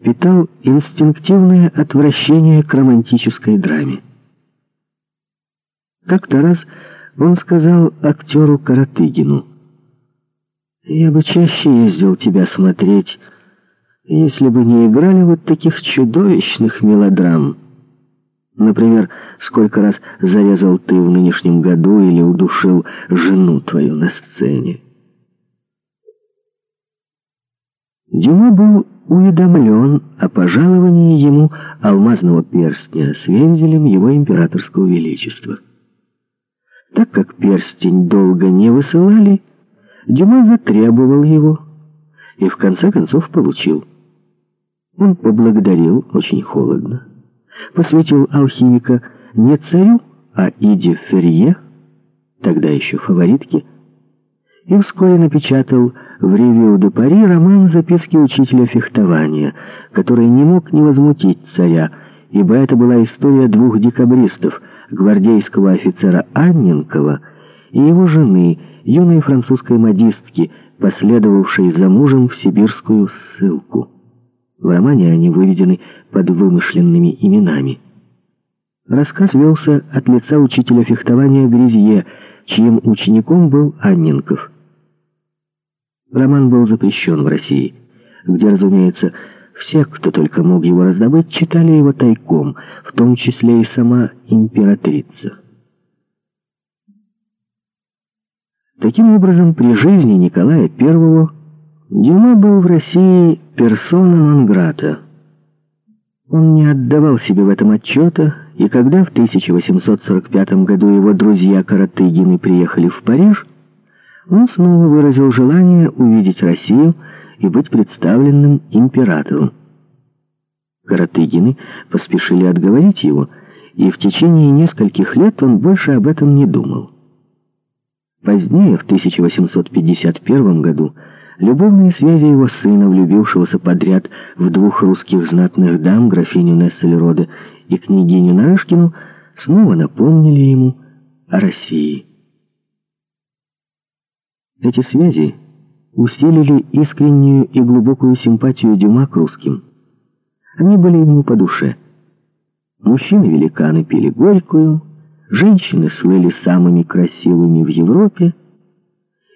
питал инстинктивное отвращение к романтической драме. Как-то раз он сказал актеру Каратыгину, «Я бы чаще ездил тебя смотреть, если бы не играли вот таких чудовищных мелодрам. Например, сколько раз зарезал ты в нынешнем году или удушил жену твою на сцене». Дюма был уведомлен о пожаловании ему алмазного перстня с вензелем его императорского величества. Так как перстень долго не высылали, Дюма затребовал его и в конце концов получил. Он поблагодарил очень холодно, посвятил алхимика не царю, а Иде Ферье, тогда еще фаворитке, и вскоре напечатал в «Ревью де Пари» роман «Записки учителя фехтования», который не мог не возмутить царя, ибо это была история двух декабристов, гвардейского офицера Анненкова и его жены, юной французской модистки, последовавшей за мужем в сибирскую ссылку. В романе они выведены под вымышленными именами. Рассказ велся от лица учителя фехтования Гризье, чьим учеником был Анненков. Роман был запрещен в России, где, разумеется, все, кто только мог его раздобыть, читали его тайком, в том числе и сама императрица. Таким образом, при жизни Николая I Дюма был в России персона нон-грата. Он не отдавал себе в этом отчета, и когда в 1845 году его друзья Каратыгины приехали в Париж, он снова выразил желание увидеть Россию и быть представленным императору. Каратыгины поспешили отговорить его, и в течение нескольких лет он больше об этом не думал. Позднее, в 1851 году, любовные связи его сына, влюбившегося подряд в двух русских знатных дам, графиню Нессельроде и княгиню Нарышкину, снова напомнили ему о России. Эти связи усилили искреннюю и глубокую симпатию Дюма к русским. Они были ему по душе. Мужчины-великаны пили горькую, женщины слыли самыми красивыми в Европе.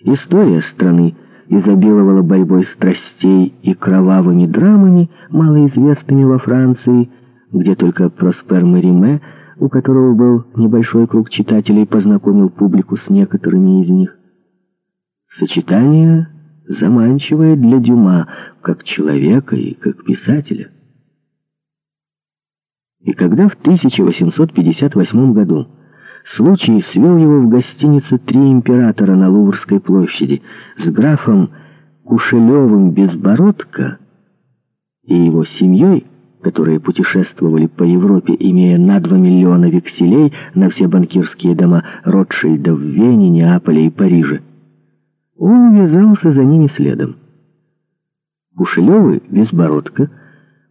История страны изобиловала борьбой страстей и кровавыми драмами, малоизвестными во Франции, где только Проспер Мериме, у которого был небольшой круг читателей, познакомил публику с некоторыми из них. Сочетание заманчивое для Дюма, как человека и как писателя. И когда в 1858 году случай свел его в гостинице «Три императора» на Луврской площади с графом Кушелевым Безбородко и его семьей, которые путешествовали по Европе, имея на 2 миллиона векселей на все банкирские дома Ротшильда в Вене, Неаполе и Париже, он ввязался за ними следом. Кушелевы, Безбородко,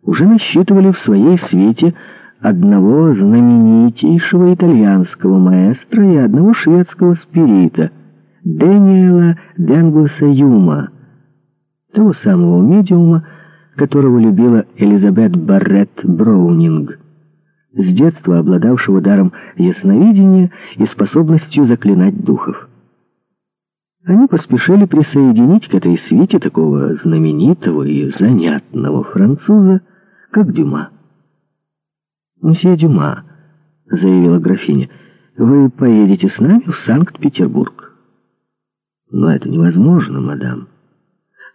уже насчитывали в своей свете одного знаменитейшего итальянского маэстро и одного шведского спирита, Дэниела Денглса Юма, того самого медиума, которого любила Элизабет Барретт Броунинг, с детства обладавшего даром ясновидения и способностью заклинать духов. Они поспешили присоединить к этой свите такого знаменитого и занятного француза, как Дюма. «Мсье Дюма», — заявила графиня, — «вы поедете с нами в Санкт-Петербург». «Но это невозможно, мадам.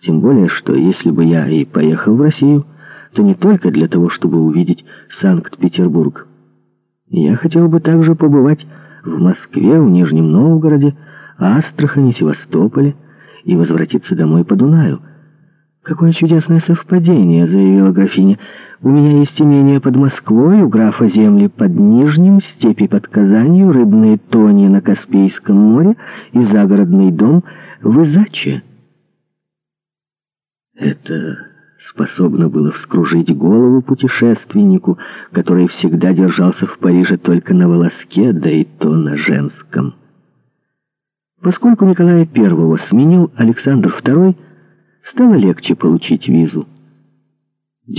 Тем более, что если бы я и поехал в Россию, то не только для того, чтобы увидеть Санкт-Петербург. Я хотел бы также побывать в Москве, в Нижнем Новгороде, Астрахани, Севастополе и возвратиться домой по Дунаю. «Какое чудесное совпадение», — заявила графиня. «У меня есть имение под Москвой, у графа земли под Нижним, степи под Казанью, рыбные тони на Каспийском море и загородный дом в Изаче». Это способно было вскружить голову путешественнику, который всегда держался в Париже только на волоске, да и то на женском. Поскольку Николая I сменил Александр II, стало легче получить визу.